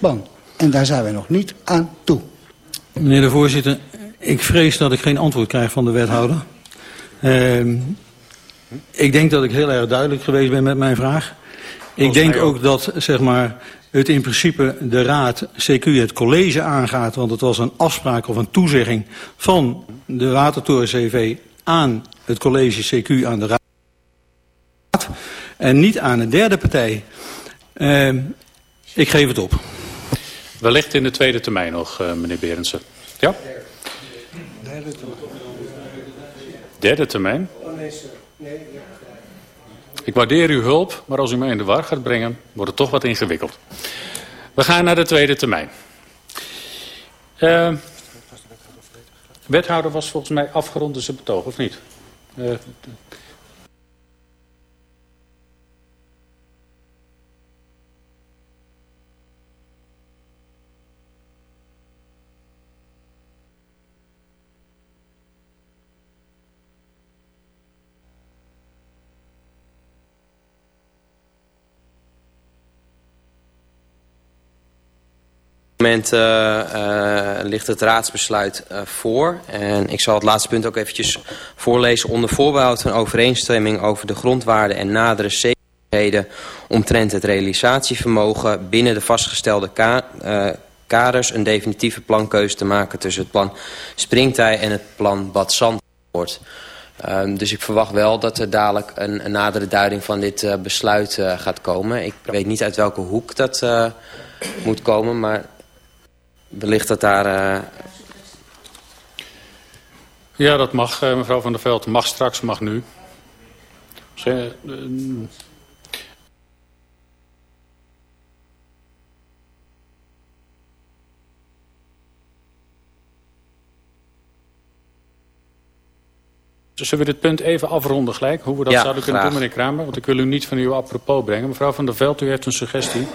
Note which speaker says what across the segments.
Speaker 1: bestemmingsplan. En daar zijn we nog niet aan toe.
Speaker 2: Meneer de voorzitter, ik vrees dat ik geen antwoord krijg van de wethouder. Uh, ik denk dat ik heel erg duidelijk geweest ben met mijn vraag. Ik denk ook dat zeg maar, het in principe de raad, CQ, het college aangaat... want het was een afspraak of een toezegging van de Watertoren CV aan het college CQ, aan de raad... en niet aan een derde partij. Uh, ik geef het op.
Speaker 3: Wellicht in de tweede termijn nog, uh, meneer Berendsen. Ja?
Speaker 4: Derde termijn.
Speaker 3: Derde termijn? Ik waardeer uw hulp, maar als u mij in de war gaat brengen, wordt het toch wat ingewikkeld. We gaan naar de tweede termijn. Uh, wethouder was volgens mij afgerond in zijn betoog, of niet? Uh,
Speaker 5: moment uh, uh, ligt het raadsbesluit uh, voor. En ik zal het laatste punt ook eventjes voorlezen. Onder voorbehoud van overeenstemming over de grondwaarden en nadere zekerheden omtrent het realisatievermogen binnen de vastgestelde ka kaders een definitieve plankeuze te maken tussen het plan Springtij en het plan Bad Zandvoort. Um, dus ik verwacht wel dat er dadelijk een, een nadere duiding van dit besluit gaat komen. Ik weet niet uit welke hoek dat moet komen, maar wellicht dat daar... Uh...
Speaker 3: Ja, dat mag, uh, mevrouw Van der Veld. Mag straks, mag nu. Ze, uh, Zullen we dit punt even afronden gelijk? Hoe we dat
Speaker 5: ja,
Speaker 3: zouden kunnen doen, meneer Kramer? Want ik wil u niet van uw apropos brengen. Mevrouw Van der Veld, u heeft een suggestie.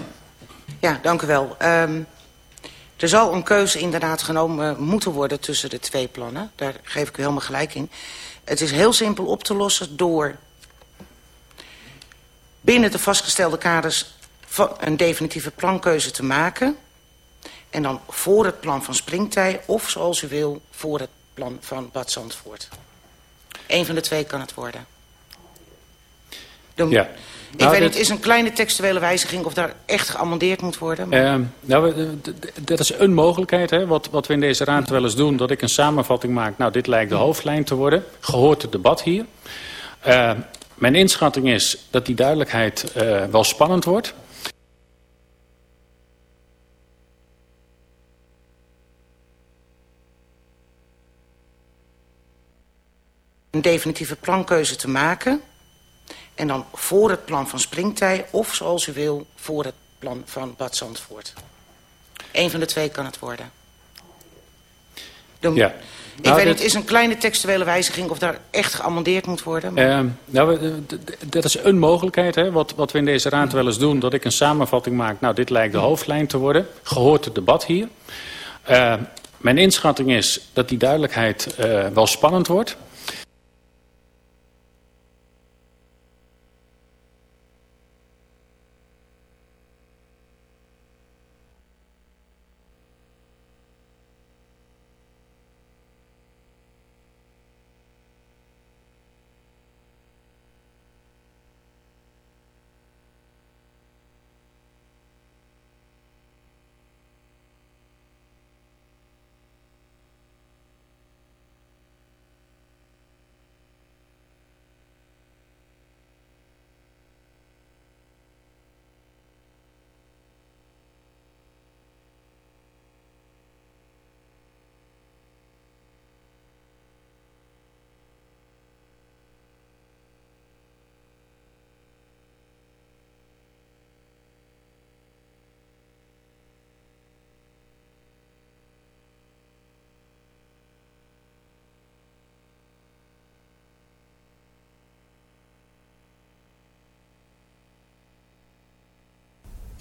Speaker 6: Ja, dank u wel. Um, er zal een keuze inderdaad genomen moeten worden tussen de twee plannen. Daar geef ik u helemaal gelijk in. Het is heel simpel op te lossen door binnen de vastgestelde kaders een definitieve plankeuze te maken. En dan voor het plan van Springtij of zoals u wil voor het plan van Bad Zandvoort. Eén van de twee kan het worden.
Speaker 3: Ja.
Speaker 6: Ik nou, weet niet, is een kleine textuele wijziging of daar echt geamendeerd moet worden? Maar...
Speaker 3: Uh, nou, dat is een mogelijkheid, hè, wat, wat we in deze raad wel eens doen. Dat ik een samenvatting maak. Nou, dit lijkt de hoofdlijn te worden. Gehoord het debat hier. Uh, mijn inschatting is dat die duidelijkheid uh, wel spannend wordt.
Speaker 6: Een definitieve plankeuze te maken en dan voor het plan van Springtij of zoals u wil voor het plan van Bad Zandvoort. Eén van de twee kan het worden.
Speaker 3: Ja.
Speaker 6: Ik nou, weet niet, is een kleine textuele wijziging of daar echt geamendeerd moet worden? Maar...
Speaker 3: Uh, nou, dat is een mogelijkheid, hè, wat, wat we in deze raad wel eens doen. Dat ik een samenvatting maak. Nou, dit lijkt de hoofdlijn te worden. Gehoord het debat hier. Uh, mijn inschatting is dat die duidelijkheid uh, wel spannend wordt.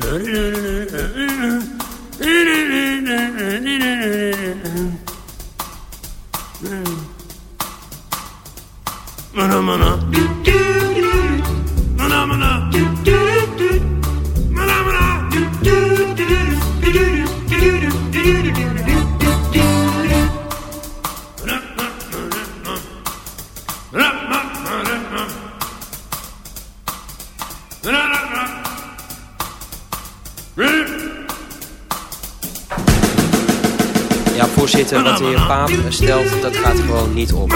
Speaker 5: no, no, no, no. Voorzitter, wat de heer Paap stelt, dat gaat gewoon niet op.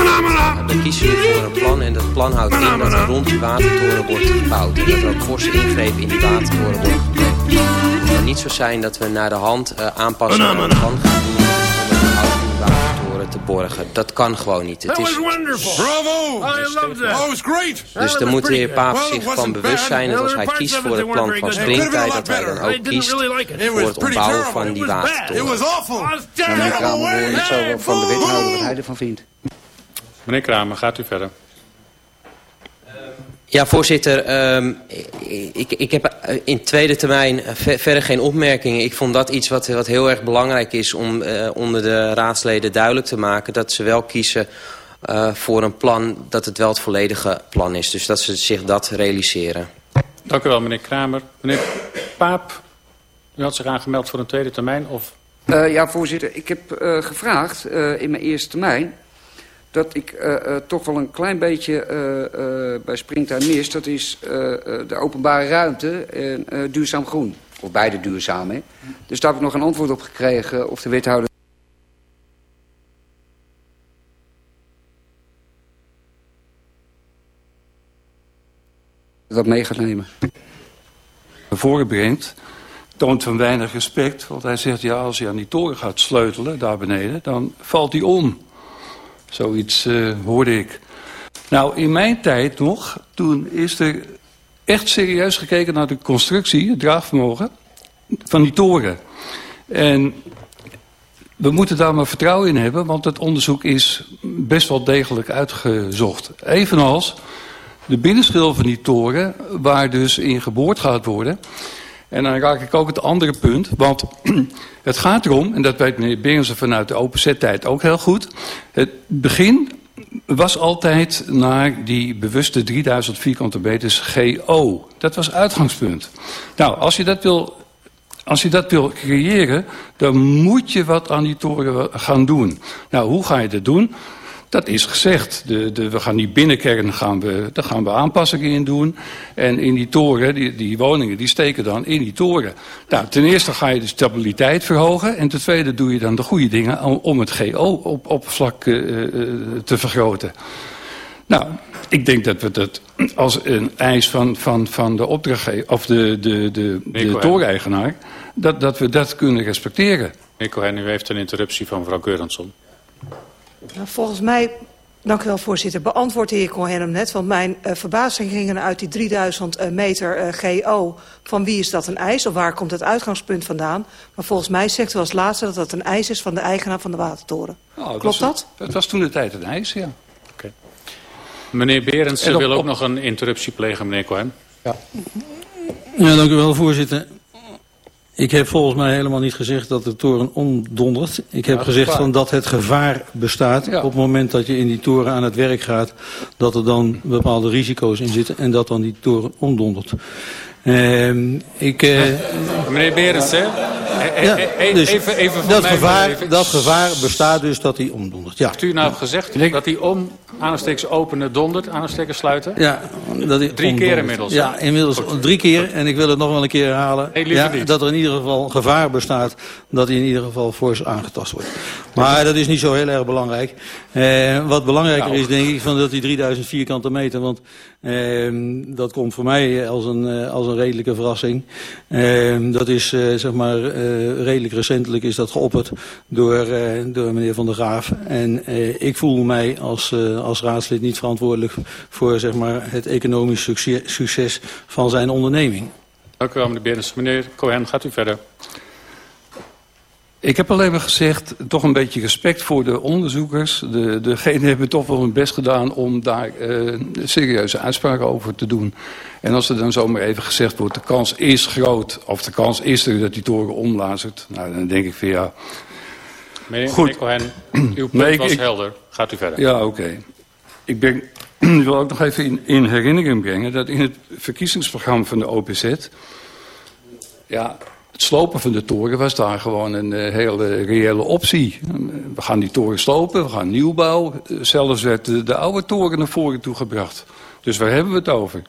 Speaker 5: We kiezen nu voor een plan en dat plan houdt in dat er rond die watertoren wordt gebouwd. En dat er ook forse ingrepen in die watertoren wordt. Het kan niet zo zijn dat we naar de hand eh, aanpassen aan het plan gaan doen Dat kan gewoon niet. Het is.
Speaker 7: Bravo. I loved that. Oh, it was great.
Speaker 5: dus daar moet de heer Paap zich van bewust zijn dat als hij kiest voor het plan van springtijd, dat hij dan ook kiest voor het opbouwen van die
Speaker 7: It
Speaker 5: watertoren.
Speaker 7: was awful.
Speaker 1: Meneer Kramer hoor ik zo wel van de wethouder wat hij ervan vindt.
Speaker 3: Meneer Kramer, gaat u verder.
Speaker 5: Ja, voorzitter. ehm, ik, ik heb in tweede termijn eh, ver- verder geen opmerkingen. Ik vond dat iets wat, wat heel erg belangrijk is om eh, onder de raadsleden duidelijk te maken. Dat ze wel kiezen eh, voor een plan, dat het wel het volledige plan is. Dus dat ze zich dat realiseren.
Speaker 3: Dank u wel, meneer Kramer. Meneer Paap, u had zich aangemeld voor een tweede termijn. Of
Speaker 8: Eh, ja, voorzitter. Ik heb eh, gevraagd eh, in mijn eerste termijn... dat ik eh, eh, toch wel een klein beetje eh, bij Springtuin mis. Dat is de openbare ruimte en duurzaam groen. Of beide duurzaam, hè. Dus daar heb ik nog een antwoord op gekregen of de wethouder... dat mee gaat nemen.
Speaker 9: voren toont van weinig respect. Want hij zegt, ja, als hij aan die toren gaat sleutelen, daar beneden, dan valt hij om. Zoiets eh, hoorde ik. Nou, in mijn tijd nog, toen is er echt serieus gekeken naar de constructie, het draagvermogen, van die toren. En we moeten daar maar vertrouwen in hebben, want het onderzoek is best wel degelijk uitgezocht. Evenals de binnenschil van die toren, waar dus in geboord gaat worden. En dan raak ik ook het andere punt, want het gaat erom, en dat weet meneer Berensen vanuit de openzettijd ook heel goed. Het begin was altijd naar die bewuste 3000 vierkante meters GO. Dat was uitgangspunt. Nou, als je dat wil als je dat wil creëren, dan moet je wat aan die toren gaan doen. Nou, hoe ga je dat doen? Dat is gezegd. De, de, we gaan die binnenkern gaan we, daar gaan we aanpassingen in doen. En in die toren, die, die woningen, die steken dan in die toren. Nou, ten eerste ga je de stabiliteit verhogen. En ten tweede doe je dan de goede dingen om, om het GO-oppervlak uh, uh, te vergroten. Nou, ik denk dat we dat als een eis van, van, van de opdrachtgever, of de, de, de, de toreneigenaar, dat, dat we dat kunnen respecteren.
Speaker 3: Meneer Cohen, u heeft een interruptie van mevrouw Geurensson.
Speaker 10: Nou, volgens mij, dank u wel voorzitter, beantwoordt de heer Cohen hem net. Want mijn uh, verbazing ging uit die 3000 uh, meter uh, GO. Van wie is dat een eis of waar komt het uitgangspunt vandaan? Maar volgens mij zegt u als laatste dat dat een eis is van de eigenaar van de watertoren.
Speaker 9: Nou,
Speaker 10: Klopt
Speaker 9: was,
Speaker 10: dat?
Speaker 9: Dat was toen de tijd een eis, ja.
Speaker 3: Okay. Meneer Berends
Speaker 9: op-
Speaker 3: wil ook
Speaker 9: op-
Speaker 3: nog een interruptie plegen, meneer Cohen.
Speaker 2: Ja, dank u wel, voorzitter. Ik heb volgens mij helemaal niet gezegd dat de toren omdondert. Ik heb
Speaker 9: Ja,
Speaker 2: gezegd van dat het gevaar bestaat
Speaker 9: Ja.
Speaker 2: op het moment dat je in die toren aan het werk gaat. Dat er dan bepaalde risico's in zitten en dat dan die toren omdondert. Ehm ik, eh,
Speaker 3: Meneer Berends, hè?
Speaker 2: Ja,
Speaker 3: e-
Speaker 2: dus
Speaker 3: even, even
Speaker 2: dat, gevaar, dat gevaar bestaat dus dat hij omdondert. Ja.
Speaker 3: Heeft u nou gezegd dat hij om aanstekens openen dondert, aanstekens sluiten?
Speaker 2: Ja, dat hij
Speaker 3: Drie keer inmiddels,
Speaker 2: Ja, inmiddels drie keer. En ik wil het nog wel een keer herhalen.
Speaker 3: Nee,
Speaker 2: ja. Dat er in ieder geval gevaar bestaat dat hij in ieder geval fors aangetast wordt. Maar dat is niet zo heel erg belangrijk. Eh, wat belangrijker
Speaker 3: Nou.
Speaker 2: is denk ik van dat die 3000 vierkante meter. Want dat komt voor mij als een, eh, als een redelijke verrassing. Eh, dat is eh, zeg maar eh, redelijk recentelijk is dat geopperd door, door meneer Van der Graaf. En ik voel mij als, als raadslid niet verantwoordelijk voor zeg maar, het economisch succes, succes van zijn onderneming.
Speaker 3: Dank u wel, meneer Berens. Meneer Cohen, gaat u verder.
Speaker 9: Ik heb alleen maar gezegd, toch een beetje respect voor de onderzoekers. De, degenen hebben toch wel hun best gedaan om daar eh, serieuze uitspraken over te doen. En als er dan zomaar even gezegd wordt, de kans is groot... of de kans is er dat die toren omlazert... nou, dan denk ik van ja...
Speaker 3: Meneer,
Speaker 9: Goed.
Speaker 3: Cohen, uw punt
Speaker 9: Nee,
Speaker 3: was
Speaker 9: ik-
Speaker 3: helder. Gaat u verder.
Speaker 9: Ja, oké. Ik ben, wil ook nog even in, in herinnering brengen... dat in het verkiezingsprogramma van de OPZ... ja, het slopen van de toren was daar gewoon een eh, hele reële optie. We gaan die toren slopen, we gaan nieuwbouw. Zelfs werd de, de oude toren naar voren toe gebracht. Dus waar hebben we het over?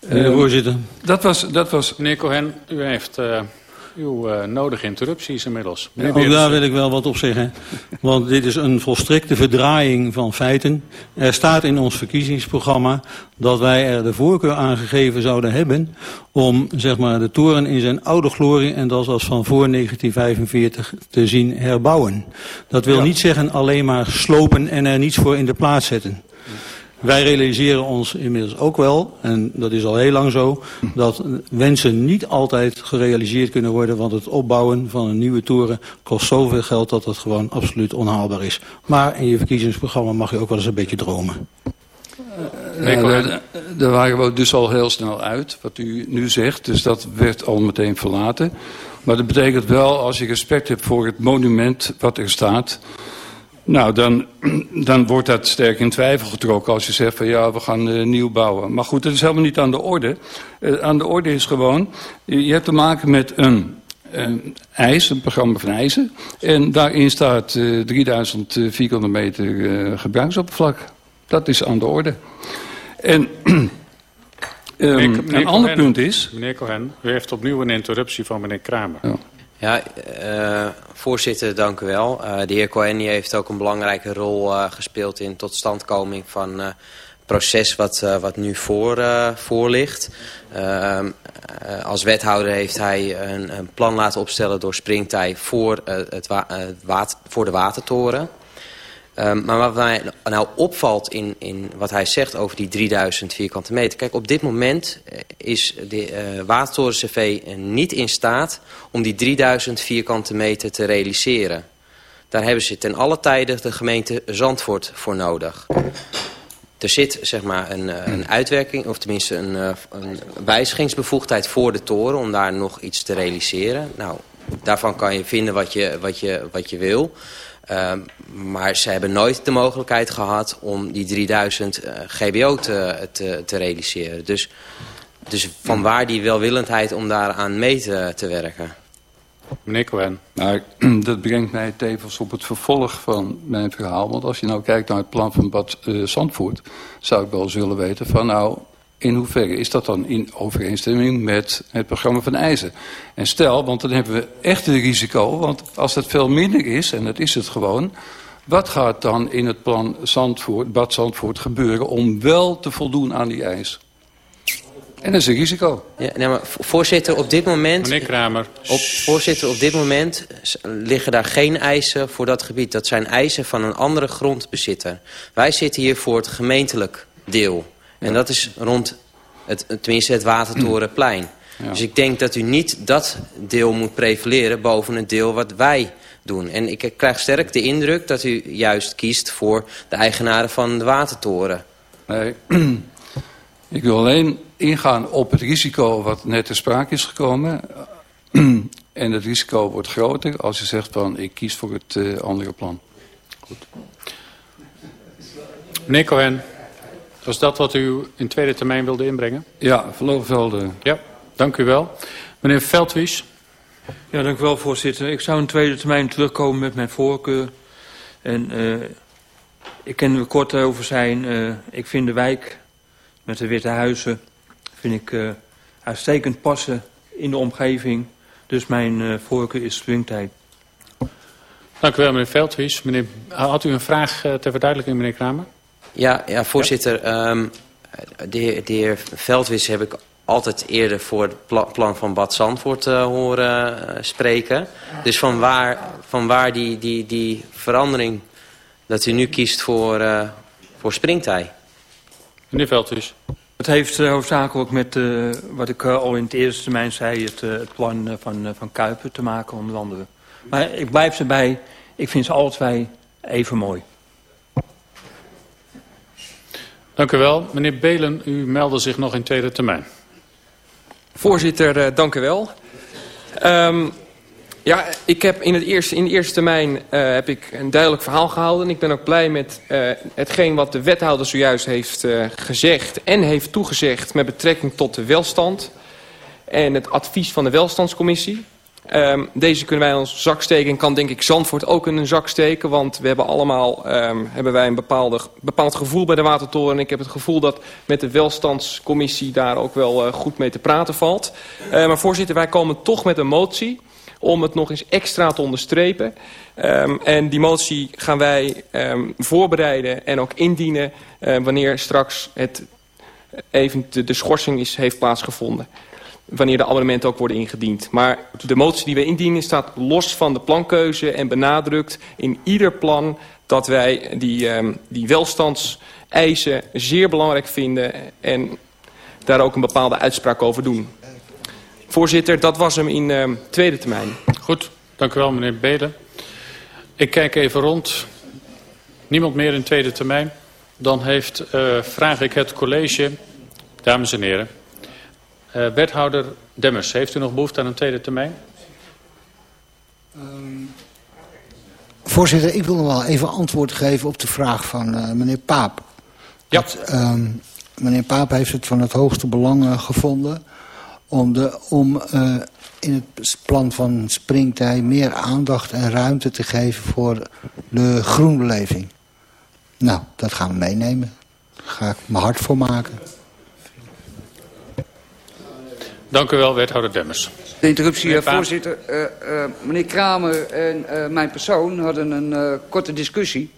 Speaker 2: Meneer de
Speaker 9: Eh,
Speaker 2: voorzitter.
Speaker 9: dat, was, dat was...
Speaker 3: Meneer Cohen, u heeft eh, uw eh, nodige interrupties inmiddels.
Speaker 2: Ook daar wil ik wel wat op zeggen. Want dit is een volstrekte verdraaiing van feiten. Er staat in ons verkiezingsprogramma dat wij er de voorkeur aan gegeven zouden hebben... om zeg maar, de toren in zijn oude glorie, en dat was van voor 1945, te zien herbouwen. Dat wil
Speaker 9: Ja.
Speaker 2: niet zeggen alleen maar slopen en er niets voor in de plaats zetten. Wij realiseren ons inmiddels ook wel, en dat is al heel lang zo, dat wensen niet altijd gerealiseerd kunnen worden, want het opbouwen van een nieuwe toren kost zoveel geld dat het gewoon absoluut onhaalbaar is. Maar in je verkiezingsprogramma mag je ook wel eens een beetje dromen.
Speaker 9: Ja,
Speaker 3: Cohen.
Speaker 9: daar, daar waren we dus al heel snel uit, wat u nu zegt. Dus dat werd al meteen verlaten. Maar dat betekent wel, als je respect hebt voor het monument wat er staat... Nou, dan, dan wordt dat sterk in twijfel getrokken als je zegt van ja, we gaan eh, nieuw bouwen. Maar goed, dat is helemaal niet aan de orde. Eh, aan de orde is gewoon, je hebt te maken met een, een ijs, een programma van eisen. En daarin staat eh 3000 vierkante meter eh, gebruiksoppervlak. Dat is aan de orde. En ehm,
Speaker 3: Meneer- meneer
Speaker 9: een ander
Speaker 3: Cohen.
Speaker 9: punt is...
Speaker 3: Meneer Cohen, u heeft opnieuw een interruptie van meneer Kramer.
Speaker 9: Ja.
Speaker 5: Ja, eh, voorzitter, dank u wel. Eh, de heer Cohen heeft ook een belangrijke rol eh, gespeeld in totstandkoming van het proces wat, wat nu voor, voor ligt. Ehm, eh, als wethouder heeft hij een, een plan laten opstellen door Springtij voor, het voor de watertoren. Ehm, maar wat mij nou opvalt in, in wat hij zegt over die 3000 vierkante meter. Kijk, op dit moment eh, is de eh Watertoren CV niet in staat om die 3000 vierkante meter te realiseren. Daar hebben ze ten alle tijde de gemeente Zandvoort voor nodig. Er zit zeg maar een, eh, een uitwerking, of tenminste een, eh, een wijzigingsbevoegdheid voor de toren om daar nog iets te realiseren. Nou, daarvan kan je vinden wat je, wat je, wat je wil. Ehm, maar ze hebben nooit de mogelijkheid gehad om die 3000 eh, GBO te, te, te realiseren. Dus, dus vanwaar die welwillendheid om daaraan mee te, te werken.
Speaker 3: Meneer Cohen.
Speaker 9: Maar dat brengt mij tevens op het vervolg van mijn verhaal. Want als je nou kijkt naar het plan van Bad eh, Zandvoort... zou ik wel eens willen weten van nou... in hoeverre is dat dan in overeenstemming met het programma van eisen? En stel, want dan hebben we echt een risico... want als dat veel minder is, en dat is het gewoon... wat gaat dan in het plan Zandvoort, Bad Zandvoort gebeuren... om wel te voldoen aan die eis? En dat is een risico.
Speaker 5: Ja, nee, maar vo- voorzitter, op dit moment...
Speaker 3: Meneer Kramer.
Speaker 5: Op, voorzitter, op dit moment liggen daar geen eisen voor dat gebied. Dat zijn eisen van een andere grondbezitter. Wij zitten hier voor het gemeentelijk deel. En dat is rond, het, tenminste het Watertorenplein.
Speaker 9: Ja.
Speaker 5: Dus ik denk dat u niet dat deel moet prevaleren boven het deel wat wij doen. En ik krijg sterk de indruk dat u juist kiest voor de eigenaren van de Watertoren.
Speaker 9: Nee, ik wil alleen ingaan op het risico wat net ter sprake is gekomen. En het risico wordt groter als je zegt van ik kies voor het eh, andere plan.
Speaker 3: Meneer Cohen. Was dat wat u in tweede termijn wilde inbrengen?
Speaker 9: Ja, voorlopig wel de...
Speaker 3: Ja, dank u wel. Meneer Veldwies.
Speaker 9: Ja, dank u wel, voorzitter. Ik zou een tweede termijn terugkomen met mijn voorkeur. En uh, ik kan er kort over zijn. Uh, ik vind de wijk met de Witte Huizen vind ik, uh, uitstekend passen in de omgeving. Dus mijn voorkeur is springtijd.
Speaker 3: Dank u wel, meneer Veldwies. Meneer, had u een vraag ter verduidelijking, meneer Kramer?
Speaker 5: Ja, ja voorzitter. Ja. Um, de, heer, de heer Veldwies heb ik altijd eerder voor het plan van Bad Zandvoort uh, horen uh, spreken. Dus van waar, van waar die, die, die verandering dat u nu kiest voor, uh, voor springtij?
Speaker 3: Meneer Veldhuis.
Speaker 9: Het heeft hoofdzakelijk met wat ik al in het eerste termijn zei... het, het plan van, van Kuipen te maken, onder andere. Maar ik blijf erbij, ik vind ze alle twee even mooi.
Speaker 3: Dank u wel. Meneer Belen, u meldde zich nog in tweede termijn.
Speaker 11: Voorzitter, uh, dank u wel. Um, ja, ik heb in, het eerste, in de eerste termijn uh, heb ik een duidelijk verhaal gehouden. Ik ben ook blij met uh, hetgeen wat de wethouder zojuist heeft gezegd en heeft toegezegd met betrekking tot de welstand. En het advies van de welstandscommissie. Um, deze kunnen wij in onze zak steken en kan denk ik Zandvoort ook in een zak steken. Want we hebben allemaal um, hebben wij een bepaald gevoel bij de Watertoren. En ik heb het gevoel dat met de welstandscommissie daar ook wel uh, goed mee te praten valt. Uh, maar voorzitter, wij komen toch met een motie om het nog eens extra te onderstrepen. Um, en die motie gaan wij voorbereiden en ook indienen uh, wanneer straks het, even de, de schorsing is, heeft plaatsgevonden wanneer de amendementen ook worden ingediend. Maar de motie die we indienen staat los van de plankeuze en benadrukt in ieder plan dat wij die, um, die welstandseisen zeer belangrijk vinden en daar ook een bepaalde uitspraak over doen. Voorzitter, dat was hem in um, tweede termijn.
Speaker 3: Goed, dank u wel meneer Beden. Ik kijk even rond. Niemand meer in tweede termijn. Dan heeft, uh, vraag ik het college, dames en heren... Uh, wethouder Demmers, heeft u nog behoefte aan een tweede termijn?
Speaker 1: Um, voorzitter, ik wil nog wel even antwoord geven op de vraag van uh, meneer Paap.
Speaker 3: Ja.
Speaker 1: Dat, um, meneer Paap heeft het van het hoogste belang uh, gevonden om, de, om in het plan van springtij meer aandacht en ruimte te geven voor de groenbeleving. Nou, dat gaan we meenemen. Daar ga ik mijn hart voor maken.
Speaker 3: Dank u wel, wethouder Demmers.
Speaker 8: De interruptie, meneer voorzitter. Uh, uh, meneer Kramer en uh, mijn persoon hadden een korte discussie.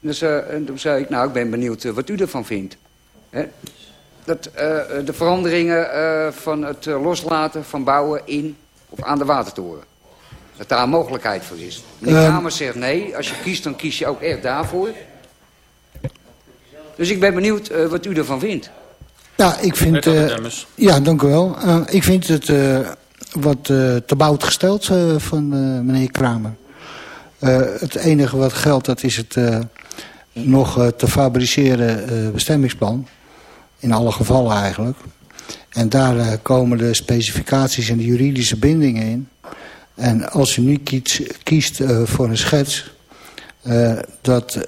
Speaker 8: Dus, en toen zei ik, nou, ik ben benieuwd wat u ervan vindt. Hè? Dat de veranderingen van het loslaten van bouwen in of aan de watertoren. Dat daar een mogelijkheid voor is. Meneer Kramer zegt nee, als je kiest, dan kies je ook echt daarvoor. Dus ik ben benieuwd wat u ervan vindt.
Speaker 1: Ja, ik vind... Uh, ja, dank u wel. Uh, ik vind het uh, wat te bout gesteld van meneer Kramer. het enige wat geldt, dat is het nog te fabriceren bestemmingsplan. In alle gevallen eigenlijk. En daar komen de specificaties en de juridische bindingen in. En als u nu kiest, kiest voor een schets... dat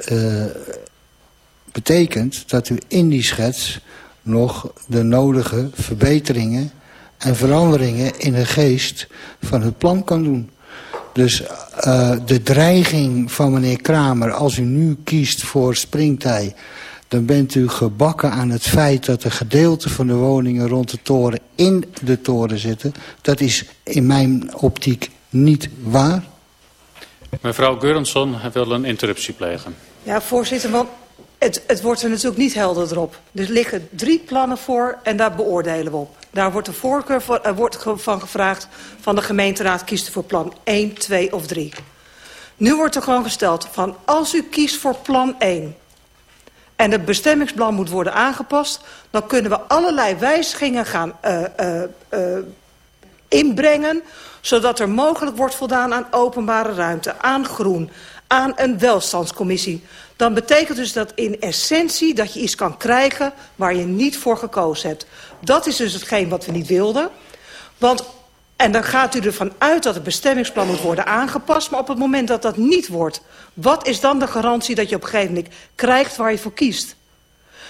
Speaker 1: betekent dat u in die schets nog de nodige verbeteringen en veranderingen in de geest van het plan kan doen. Dus uh, de dreiging van meneer Kramer, als u nu kiest voor springtij... dan bent u gebakken aan het feit dat er gedeelte van de woningen rond de toren in de toren zitten. Dat is in mijn optiek niet waar.
Speaker 3: Mevrouw Geurensson wil een interruptie plegen.
Speaker 10: Ja, voorzitter, want het, het wordt er natuurlijk niet helder erop. Er liggen drie plannen voor en daar beoordelen we op. Daar wordt de voorkeur voor, wordt van gevraagd van de gemeenteraad kiest voor plan 1, 2 of 3. Nu wordt er gewoon gesteld van als u kiest voor plan 1 en het bestemmingsplan moet worden aangepast... dan kunnen we allerlei wijzigingen gaan uh, uh, uh, inbrengen... zodat er mogelijk wordt voldaan aan openbare ruimte, aan groen, aan een welstandscommissie dan betekent dus dat in essentie dat je iets kan krijgen waar je niet voor gekozen hebt. Dat is dus hetgeen wat we niet wilden. Want, en dan gaat u ervan uit dat het bestemmingsplan moet worden aangepast... maar op het moment dat dat niet wordt... wat is dan de garantie dat je op een gegeven moment krijgt waar je voor kiest?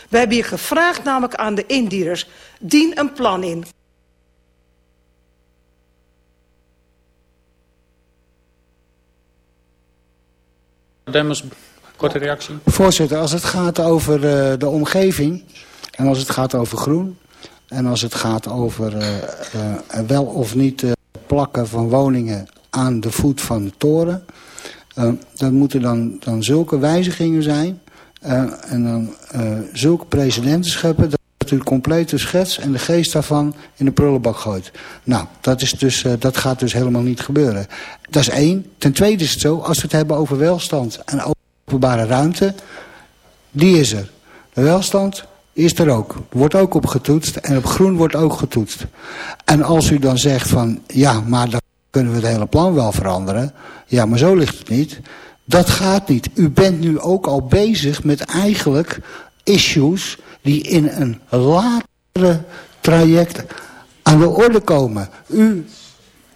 Speaker 10: We hebben je gevraagd namelijk aan de indieners... dien een plan in.
Speaker 3: Demos
Speaker 1: Voorzitter, als het gaat over uh, de omgeving en als het gaat over groen... en als het gaat over uh, uh, wel of niet plakken van woningen aan de voet van de toren... dan moeten dan, dan zulke wijzigingen zijn en dan zulke precedenten scheppen... dat u complete schets en de geest daarvan in de prullenbak gooit. Nou, dat, is dus, dat gaat dus helemaal niet gebeuren. Dat is één. Ten tweede is het zo, als we het hebben over welstand en openbare ruimte, die is er. De welstand is er ook. Wordt ook op getoetst en op groen wordt ook getoetst. En als u dan zegt van, ja, maar dan kunnen we het hele plan wel veranderen. Ja, maar zo ligt het niet. Dat gaat niet. U bent nu ook al bezig met eigenlijk issues die in een latere traject aan de orde komen. U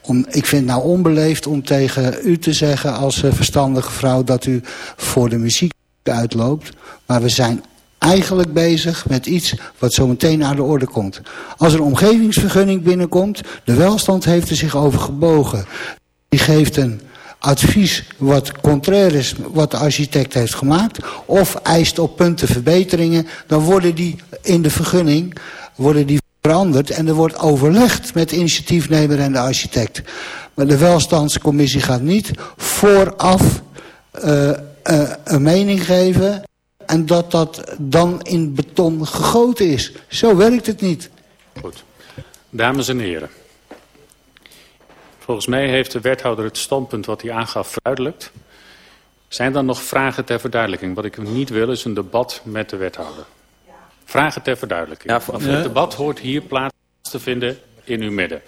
Speaker 1: om, ik vind het nou onbeleefd om tegen u te zeggen als uh, verstandige vrouw dat u voor de muziek uitloopt. Maar we zijn eigenlijk bezig met iets wat zo meteen aan de orde komt. Als er een omgevingsvergunning binnenkomt, de welstand heeft er zich over gebogen. Die geeft een advies wat contrair is wat de architect heeft gemaakt... of eist op punten verbeteringen, dan worden die in de vergunning worden die veranderd en er wordt overlegd met de initiatiefnemer en de architect. Maar de welstandscommissie gaat niet vooraf uh, uh, een mening geven en dat dat dan in beton gegoten is. Zo werkt het niet.
Speaker 3: Goed. Dames en heren. Volgens mij heeft de wethouder het standpunt wat hij aangaf verduidelijkt. Zijn er nog vragen ter verduidelijking? Wat ik niet wil is een debat met de wethouder. Vragen ter verduidelijking. Ja, voor, het debat hoort hier plaats te vinden in uw midden.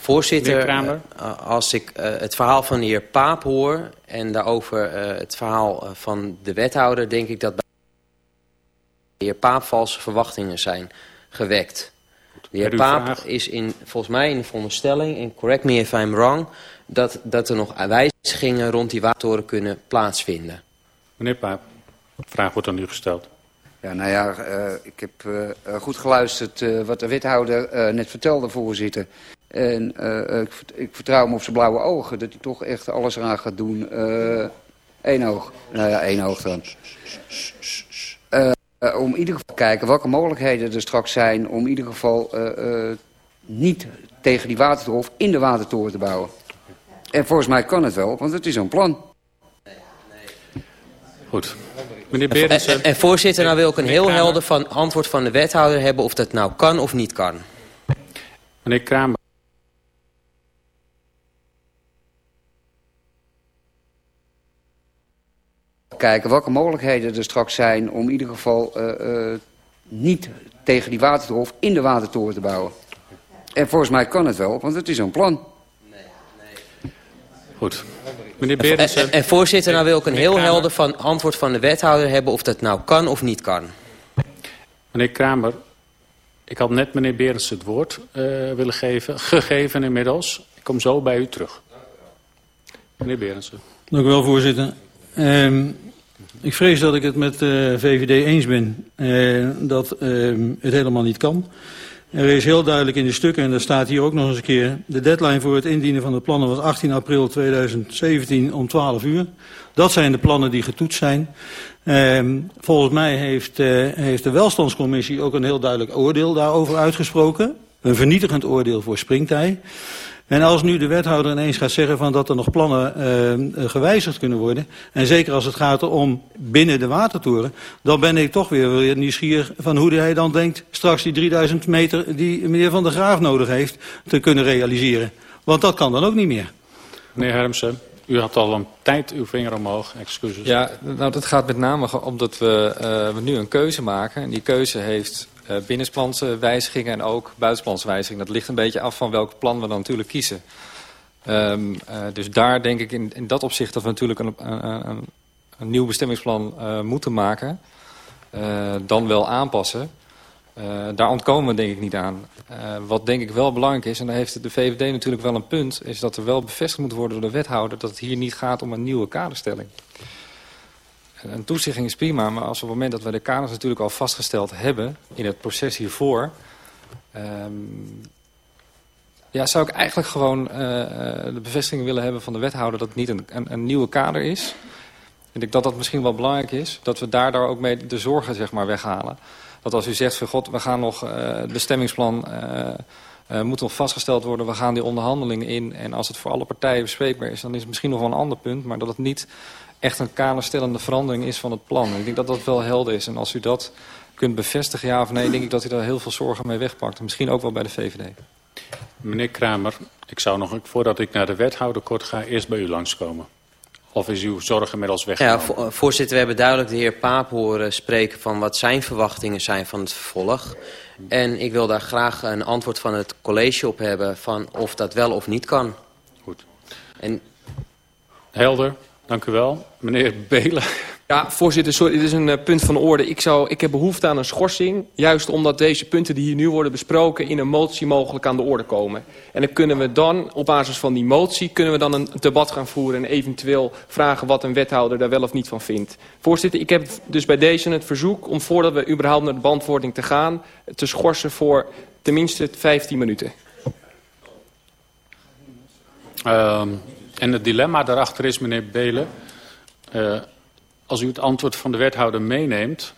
Speaker 5: Voorzitter, uh, als ik uh, het verhaal van de heer Paap hoor... en daarover uh, het verhaal van de wethouder... denk ik dat bij de heer Paap valse verwachtingen zijn gewekt. De heer Paap is in, volgens mij in de veronderstelling... en correct me if I'm wrong... dat, dat er nog wijzigingen rond die watertoren kunnen plaatsvinden.
Speaker 3: Meneer Paap, de vraag wordt aan u gesteld.
Speaker 8: Ja, nou ja, uh, ik heb uh, goed geluisterd uh, wat de wethouder net vertelde, voorzitter. En ik, ik, vertrouw hem op zijn blauwe ogen, dat hij toch echt alles eraan gaat doen. Eén oog. Nou ja, één oog dan. om in ieder geval te kijken welke mogelijkheden er straks zijn... om in ieder geval niet tegen die watertoren of in de watertoren te bouwen. En volgens mij kan het wel, want het is een plan.
Speaker 3: Goed.
Speaker 5: Meneer En, en, voorzitter, nou wil ik een heel helder van, antwoord van de wethouder hebben of dat nou kan of niet kan.
Speaker 3: Meneer Kramer.
Speaker 8: Kijken welke mogelijkheden er straks zijn om in ieder geval uh, uh, niet tegen die watertoren of in de watertoren te bouwen. En volgens mij kan het wel, want het is een plan.
Speaker 3: Goed. Meneer Berensen.
Speaker 5: En, en, voorzitter, nou wil ik een heel helder van, antwoord van de wethouder hebben of dat nou kan of niet kan.
Speaker 3: Meneer Kramer, ik had net meneer Berendsen het woord uh, willen geven, gegeven inmiddels. Ik kom zo bij u terug. Meneer Berendsen.
Speaker 2: Dank u wel, voorzitter. Uh, ik vrees dat ik het met de uh, VVD eens ben uh, dat ehm, het helemaal niet kan. Er is heel duidelijk in de stukken, en dat staat hier ook nog eens een keer... de deadline voor het indienen van de plannen was 18 april 2017 om 12 uur. Dat zijn de plannen die getoetst zijn. Ehm, volgens mij heeft, uh, heeft de welstandscommissie ook een heel duidelijk oordeel daarover uitgesproken. Een vernietigend oordeel voor springtij. En als nu de wethouder ineens gaat zeggen van dat er nog plannen uh, gewijzigd kunnen worden... en zeker als het gaat om binnen de watertoren... dan ben ik toch weer nieuwsgierig van hoe hij dan denkt... straks die 3000 meter die meneer Van der Graaf nodig heeft te kunnen realiseren. Want dat kan dan ook niet meer.
Speaker 3: Meneer Hermsen, u had al een tijd uw vinger omhoog, excuses.
Speaker 11: Ja, nou dat gaat met name omdat we, uh, we nu een keuze maken. En die keuze heeft uh, binnensplanse wijzigingen en ook buitensplanse wijzigingen. Dat ligt een beetje af van welk plan we dan natuurlijk kiezen. Um, uh, dus daar denk ik in, in dat opzicht dat we natuurlijk een, een, een, nieuw bestemmingsplan uh, moeten maken. dan wel aanpassen. daar ontkomen we denk ik niet aan. wat denk ik wel belangrijk is, en daar heeft de VVD natuurlijk wel een punt... is dat er wel bevestigd moet worden door de wethouder... dat het hier niet gaat om een nieuwe kaderstelling. Een toezegging is prima, maar als op het moment dat we de kaders natuurlijk al vastgesteld hebben in het proces hiervoor, um, ja, zou ik eigenlijk gewoon uh, de bevestiging willen hebben van de wethouder dat het niet een, een, een nieuwe kader is.
Speaker 12: Ik denk dat dat misschien wel belangrijk is. Dat we daardoor ook mee de zorgen zeg maar, weghalen. Dat als u zegt van god, we gaan nog uh, het bestemmingsplan moet nog vastgesteld worden. We gaan die onderhandelingen in. En als het voor alle partijen bespreekbaar is, dan is het misschien nog wel een ander punt. Maar dat het niet echt een kaderstellende verandering is van het plan. Ik denk dat dat wel helder is. En als u dat kunt bevestigen, ja of nee, denk ik dat u daar heel veel zorgen mee wegpakt. misschien ook wel bij de VVD.
Speaker 3: Meneer Kramer, ik zou nog, voordat ik naar de wethouder kort ga, eerst bij u langskomen. Of is uw zorg inmiddels weggenomen?
Speaker 5: Ja, voorzitter, we hebben duidelijk de heer Paap horen spreken van wat zijn verwachtingen zijn van het vervolg. En ik wil daar graag een antwoord van het college op hebben van of dat wel of niet kan.
Speaker 3: Goed. En... Helder, dank u wel. Meneer Belen.
Speaker 11: Ja, voorzitter, sorry, dit is een uh, punt van orde. Ik, zou, ik heb behoefte aan een schorsing, juist omdat deze punten die hier nu worden besproken in een motie mogelijk aan de orde komen. En dan kunnen we dan, op basis van die motie, kunnen we dan een debat gaan voeren en eventueel vragen wat een wethouder daar wel of niet van vindt. Voorzitter, ik heb dus bij deze het verzoek om voordat we überhaupt naar de beantwoording te gaan, te schorsen voor tenminste 15 minuten.
Speaker 3: Um, en het dilemma daarachter is, meneer Belen... Uh, als u het antwoord van de wethouder meeneemt...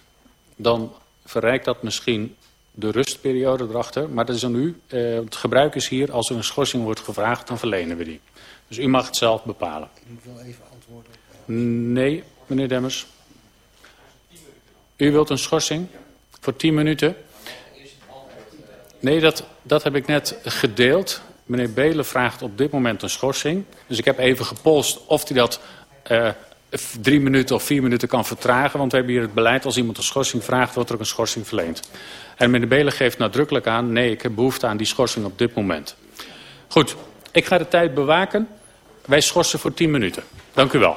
Speaker 3: dan verrijkt dat misschien de rustperiode erachter. Maar dat is aan u. Uh, het gebruik is hier, als er een schorsing wordt gevraagd, dan verlenen we die. Dus u mag het zelf bepalen. Ik moet wel even antwoorden. Nee, meneer Demmers. U wilt een schorsing voor 10 minuten? Nee, dat, dat heb ik net gedeeld. Meneer Belen vraagt op dit moment een schorsing. Dus ik heb even gepolst of hij dat uh, drie minuten of vier minuten kan vertragen. Want we hebben hier het beleid, als iemand een schorsing vraagt, wordt er ook een schorsing verleend. En meneer Belen geeft nadrukkelijk aan, nee, ik heb behoefte aan die schorsing op dit moment. Goed, ik ga de tijd bewaken. Wij schorsen voor tien minuten. Dank u wel.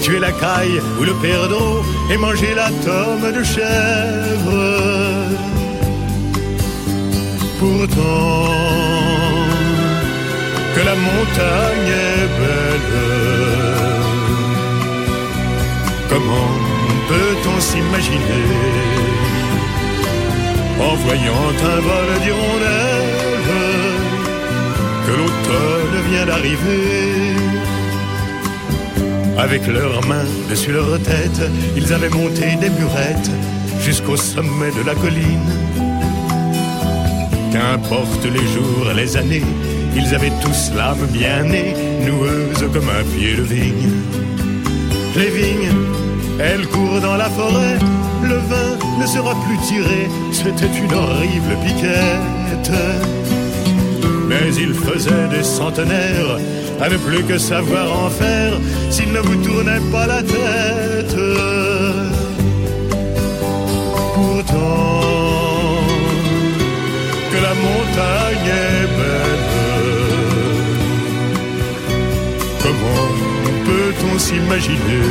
Speaker 13: tuer la caille ou le perdreau et manger la tome de chèvre. Pourtant, que la montagne est belle, comment peut-on s'imaginer en voyant un vol d'hirondelles que l'automne vient d'arriver? Avec leurs mains dessus leur tête, ils avaient monté des burettes jusqu'au sommet de la colline. Qu'importe les jours, les années, ils avaient tous l'âme bien née, noueuse comme un pied de vigne. Les vignes, elles courent dans la forêt, le vin ne sera plus tiré, c'était une horrible piquette. Mais il faisait des centenaires à ne plus que savoir en faire s'il ne vous tournait pas la tête. Pourtant, que la montagne est belle, comment peut-on s'imaginer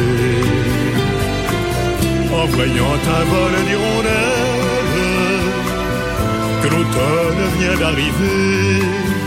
Speaker 13: en voyant un vol d'hirondelles que l'automne vient d'arriver?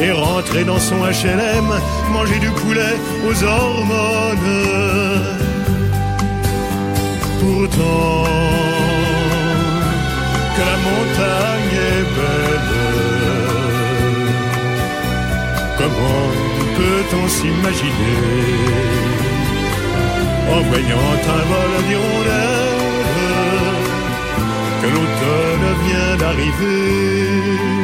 Speaker 13: et rentrer dans son HLM, manger du poulet aux hormones. Pourtant, que la montagne est belle, comment peut-on s'imaginer en voyant un vol d'hirondelles que l'automne vient d'arriver?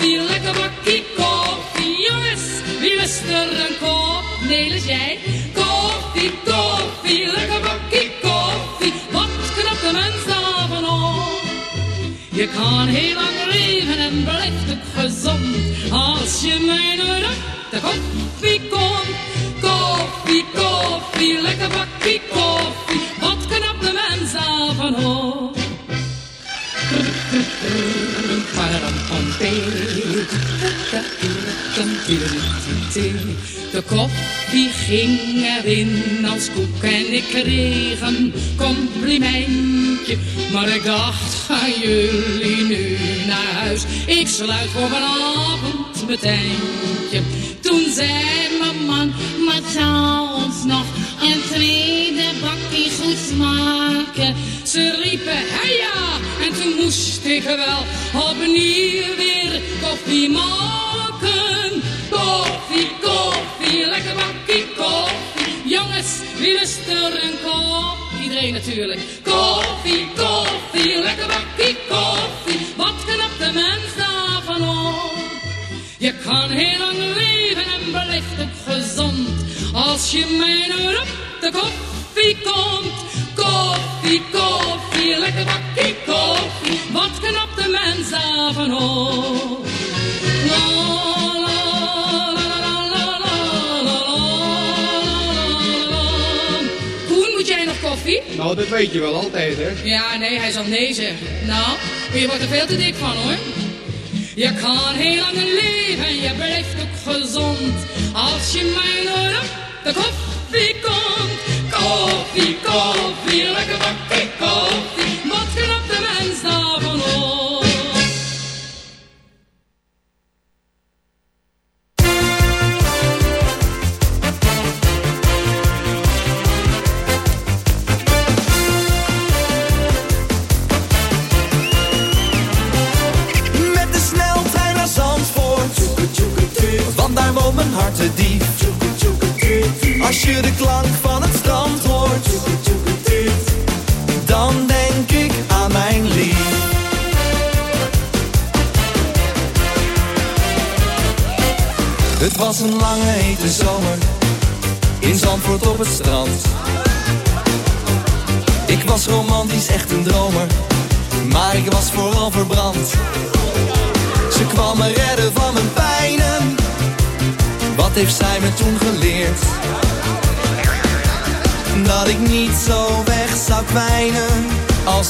Speaker 14: Koffie, lekker bakkie koffie. Jongens, wie lust er een kop? Nee, jij. Koffie, koffie, lekker bakkie Je kan heel lang leven en blijft het gezond als je mijn de koffie De koffie ging erin als koek en ik kreeg een complimentje. Maar ik dacht, gaan jullie nu naar huis? Ik sluit voor vanavond mijn tentje. Toen zei mijn man, maar zou ons nog een tweede bakje goed smaken? Ze riepen, hey ja, en toen moest ik wel opnieuw weer koffie maken. Wie lust er een kop? Iedereen natuurlijk. Koffie, koffie, lekker bakkie koffie. Wat knapt de mens daarvan op? Je kan heel lang leven en blijft het gezond. Als je mijn op de koffie komt. Koffie, koffie, lekker bakkie koffie. Wat knapt de mens daarvan op?
Speaker 15: Nou, dat weet je wel altijd, hè?
Speaker 14: Ja, nee, hij zal nee zeggen. Nou, je wordt er veel te dik van, hoor. Je kan heel lang leven, je blijft ook gezond. Als je mijn op de koffie komt. Koffie, koffie,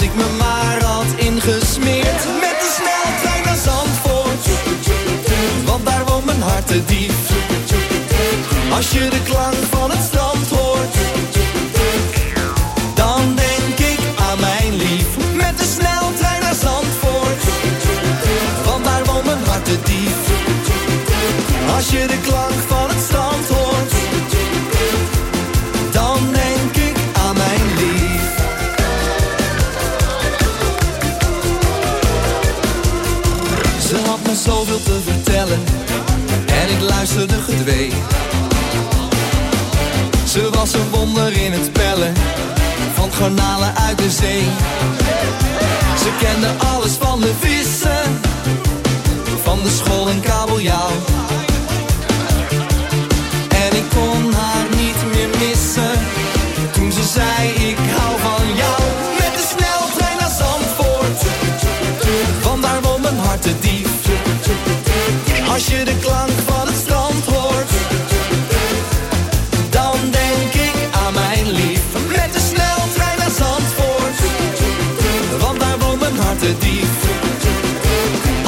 Speaker 16: Als ik me maar had ingesmeerd. Met de sneltrein naar Zandvoort. Want daar woont mijn hart te Als je de klank van het strand hoort. Dan denk ik aan mijn lief. Met de sneltrein naar Zandvoort. Want daar woont mijn hart te Als je de klank in het pellen van garnalen uit de zee. Ze kende alles van de vissen, van de school en kabeljauw. En ik kon haar niet meer missen, toen ze zei ik hou van jou. Met de sneltrein naar Zandvoort, want daar woont mijn hart te diep. Als je de klank van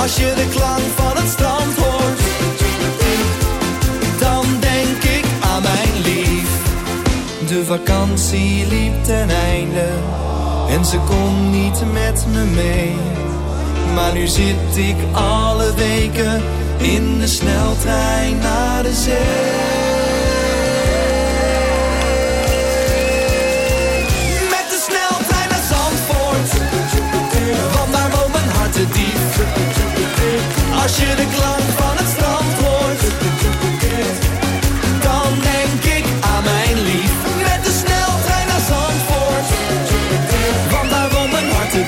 Speaker 16: Als je de klank van het strand hoort, dan denk ik aan mijn lief. De vakantie liep ten einde en ze kon niet met me mee. Maar nu zit ik alle weken in de sneltrein naar de zee. Als je de klank van het strand hoort, dan denk ik aan mijn lief. Met de sneltrein naar Zandvoort, want daar woont mijn hart te.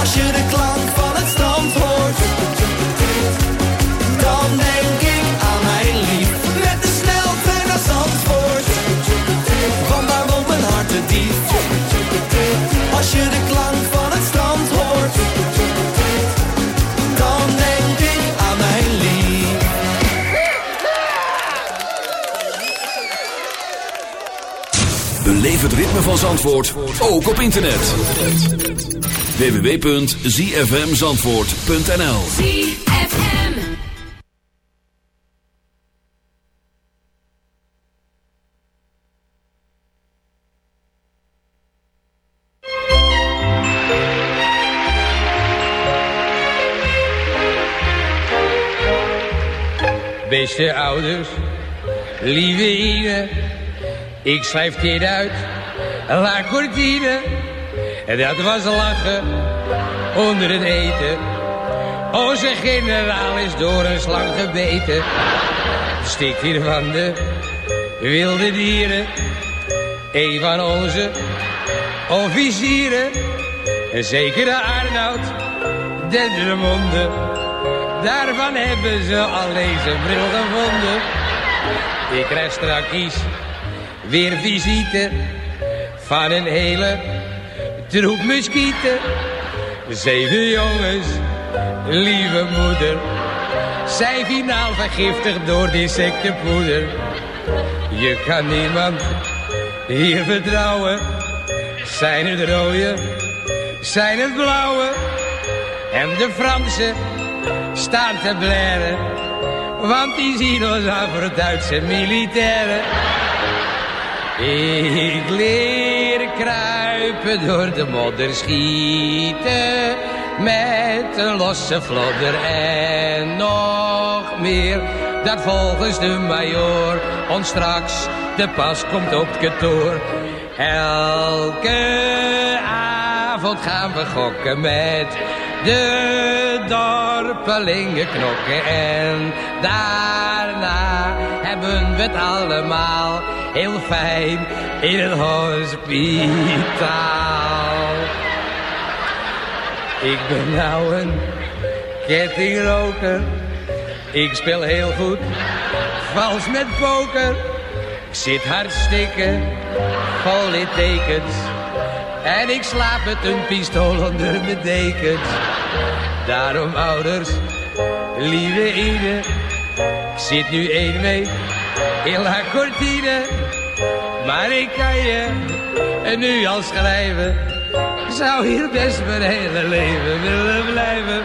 Speaker 16: Als je de
Speaker 17: ritme van Zandvoort, ook op internet. www.zfmzandvoort.nl
Speaker 18: Beste ouders, lieve Ine, ik schrijf dit uit, La Cortine. En dat was lachen onder het eten. Onze generaal is door een slang gebeten. Stikt hier van de wilde dieren. Een van onze officieren. En zeker de Arnoud, Dendermonde. Daarvan hebben ze alleen zijn bril gevonden. Ik krijg straks weer visite van een hele troep muskieten. Zeven jongens, lieve moeder, zijn finaal vergiftigd door die insectenpoeder. Je kan niemand hier vertrouwen. Zijn het rode, zijn het blauwe. En de Fransen staan te blaren. Want die zien ons aan voor Duitse militairen. Ik leer kruipen door de modder schieten. Met een losse vlodder en nog meer. Dat volgens de majoor ons straks de pas komt op kantoor. Elke avond gaan we gokken met de dorpelingen knokken. En daarna hebben we het allemaal heel fijn in het hospitaal. Ik ben nou een kettingroker. Ik speel heel goed vals met poker. Ik zit hartstikke vol in tekens. En ik slaap met een pistool onder mijn dekens. Daarom ouders, lieve Ine. Zit nu één week in La Cortine. Maar ik kan je nu al schrijven. Zou hier best mijn hele leven willen blijven.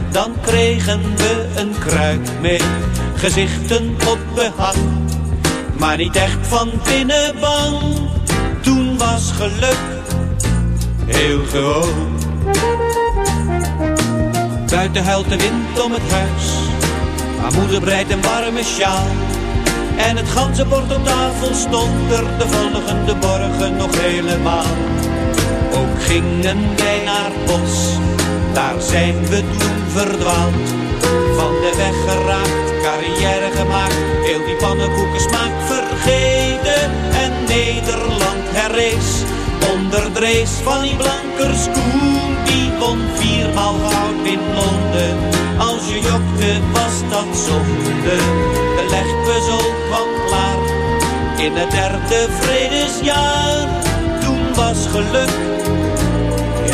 Speaker 19: dan kregen we een kruik mee. Gezichten op behang, maar niet echt van binnen bang. Toen was geluk heel gewoon. Buiten huilt de wind om het huis. Haar moeder breidt een warme sjaal. En het ganzenbord op tafel stond er de volgende morgen nog helemaal. Ook gingen wij naar bos, daar zijn we toen verdwaald. Van de weg geraakt, carrière gemaakt, heel die pannenkoeken smaak vergeten. En Nederland herrees, onder drees van die blankerskoen. Die won viermaal goud in Londen, als je jokte was dat zonde. De legpuzzel kwam klaar, in het derde vredesjaar. Toen was geluk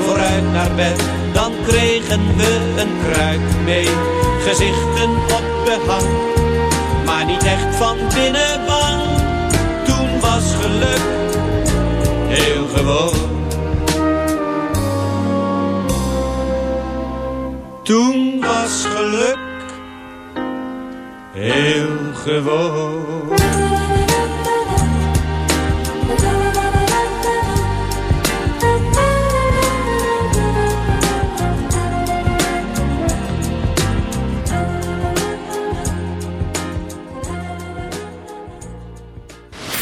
Speaker 19: vooruit naar bed, dan kregen we een kruik mee. Gezichten op behang, maar niet echt van binnen bang. Toen was geluk heel gewoon. Toen was geluk heel gewoon.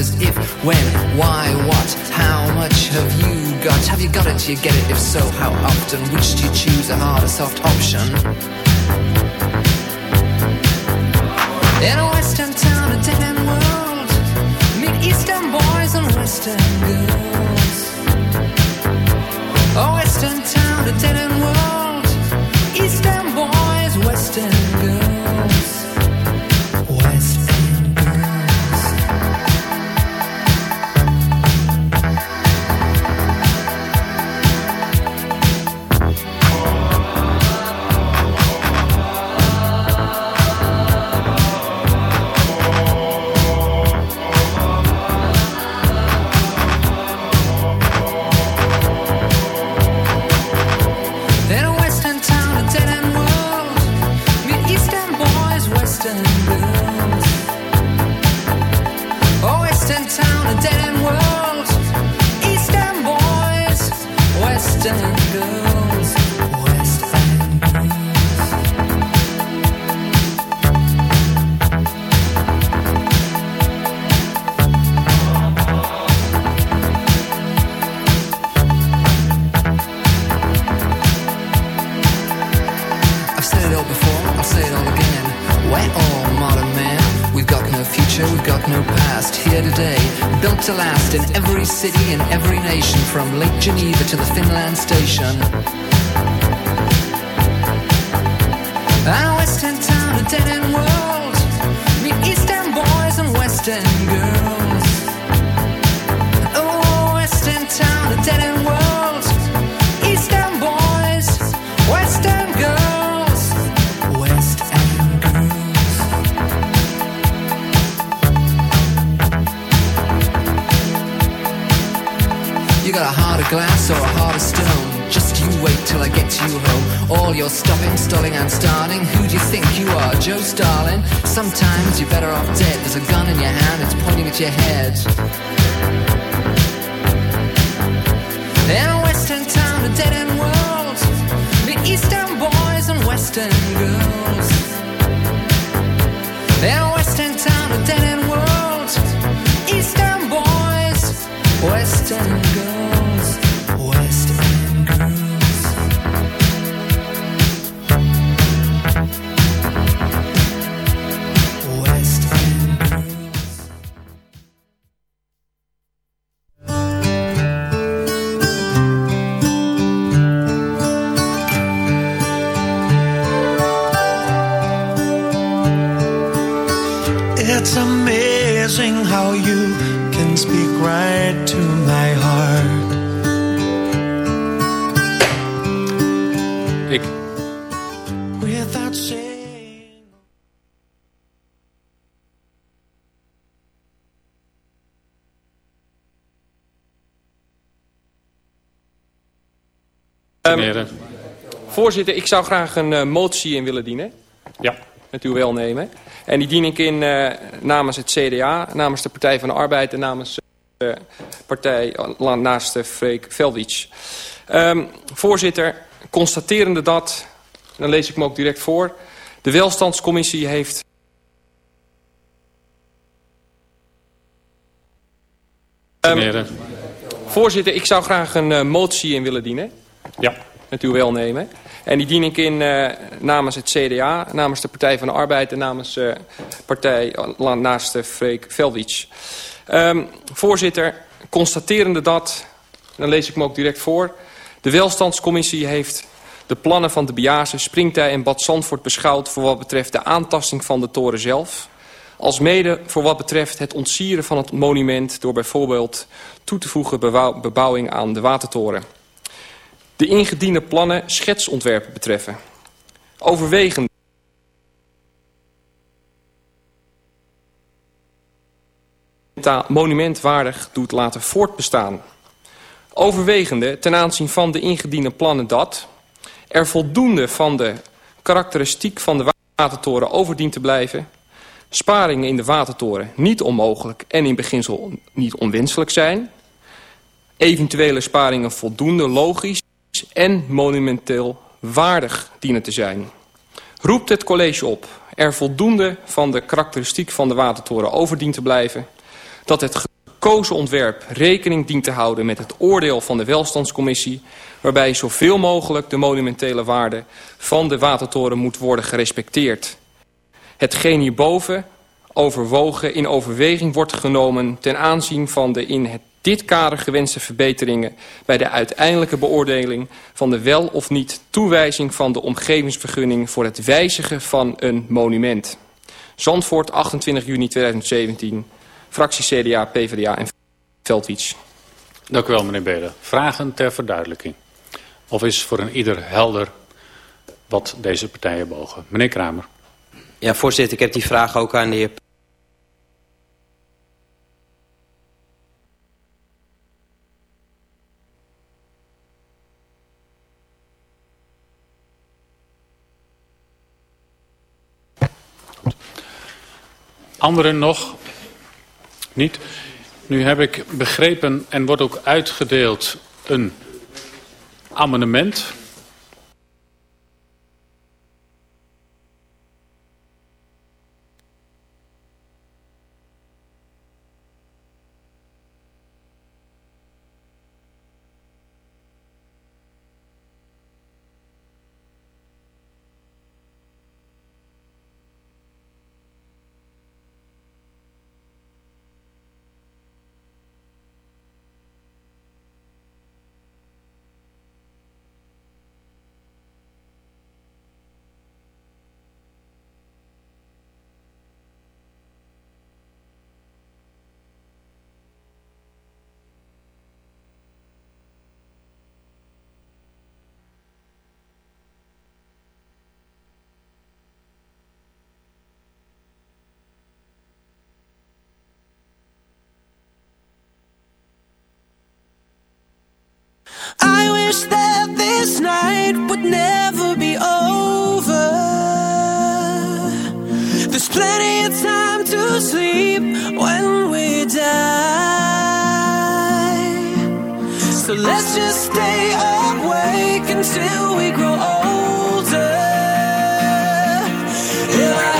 Speaker 20: Choices. If, when, why, what, how much have you got? Have you got it? Do you get it? If so, how often? Which do you choose, a hard or soft option? In a western town, a dead end world, meet eastern boys and western girls. A western town, a dead end world, glass or a heart of stone. Till I get to you home. All your stopping, stalling, and starting. Who do you think you are, Joe Starling? Sometimes you're better off dead. There's a gun in your hand, it's pointing at your head. In a western town, a dead end world. The eastern boys and western girls. In a western town, a dead end world. Eastern boys, western girls.
Speaker 11: Ehm, voorzitter, ik zou graag een eh, motie in willen dienen.
Speaker 3: Ja.
Speaker 11: Met uw welnemen. En die dien ik in eh, namens het CDA, namens de Partij van de Arbeid en namens de partij eh, naast de Freek Veldwitsch. Ehm, voorzitter, constaterende dat, dan lees ik me ook direct voor. De welstandscommissie heeft Ehm, voorzitter, ik zou graag een motie in willen dienen.
Speaker 3: Ja.
Speaker 11: Met uw welnemen. En die dien ik in eh, namens het CDA, namens de Partij van de Arbeid en namens de partij eh, naast Freek Veldwitsch. Ehm, voorzitter, constaterende dat, dan lees ik me ook direct voor. De welstandscommissie heeft de plannen van de Bejaarse, Springtij en Bad Zandvoort beschouwd voor wat betreft de aantasting van de toren zelf. Als mede voor wat betreft het ontsieren van het monument door bijvoorbeeld toe te voegen bebouw- bebouwing aan de watertoren. De ingediende plannen schetsontwerpen betreffen. Overwegend monumentwaardig doet laten voortbestaan. Overwegende ten aanzien van de ingediende plannen dat er voldoende van de karakteristiek van de watertoren over dient te blijven, sparingen in de watertoren niet onmogelijk en in beginsel niet onwenselijk zijn, eventuele sparingen voldoende logisch en monumenteel waardig dienen te zijn. Roept het college op er voldoende van de karakteristiek van de watertoren over dient te blijven, dat het gekozen ontwerp rekening dient te houden met het oordeel van de welstandscommissie, waarbij zoveel mogelijk de monumentele waarde van de watertoren moet worden gerespecteerd. Hetgeen hierboven overwogen in overweging wordt genomen ten aanzien van de in het dit kader gewenste verbeteringen bij de uiteindelijke beoordeling van de wel of niet toewijzing van de omgevingsvergunning voor het wijzigen van een monument. Zandvoort, 28 juni 2017, fractie CDA, PvdA en Veldwitsch.
Speaker 3: Dank u wel, meneer Belen. Vragen ter verduidelijking? Of is voor een ieder helder wat deze partijen bogen? Meneer Kramer.
Speaker 5: Ja, voorzitter, ik heb die vraag ook aan de heer
Speaker 3: Anderen nog? Niet? Nu heb ik begrepen en wordt ook uitgedeeld een amendement.
Speaker 16: till we grow older.
Speaker 21: Yeah.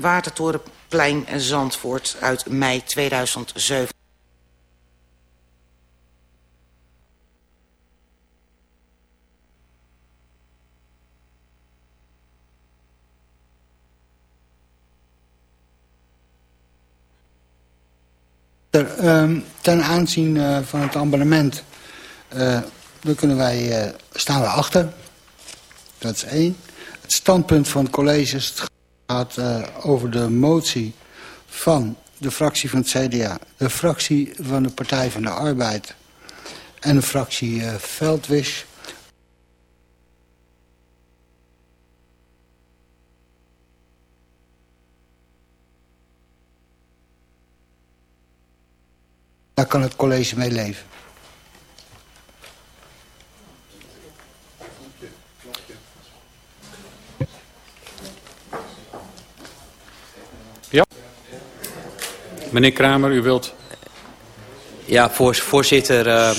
Speaker 21: Watertorenplein en Zandvoort uit mei 2007.
Speaker 1: Ter, ehm, ten aanzien eh, van het amendement eh, daar kunnen wij, eh, staan we achter. Dat is één. Het standpunt van het college gaat eh, over de motie van de fractie van het CDA... de fractie van de Partij van de Arbeid en de fractie Veldwisch... Daar kan het college mee leven.
Speaker 3: Meneer Kramer, u wilt...
Speaker 5: Ja, voor, voorzitter. eh,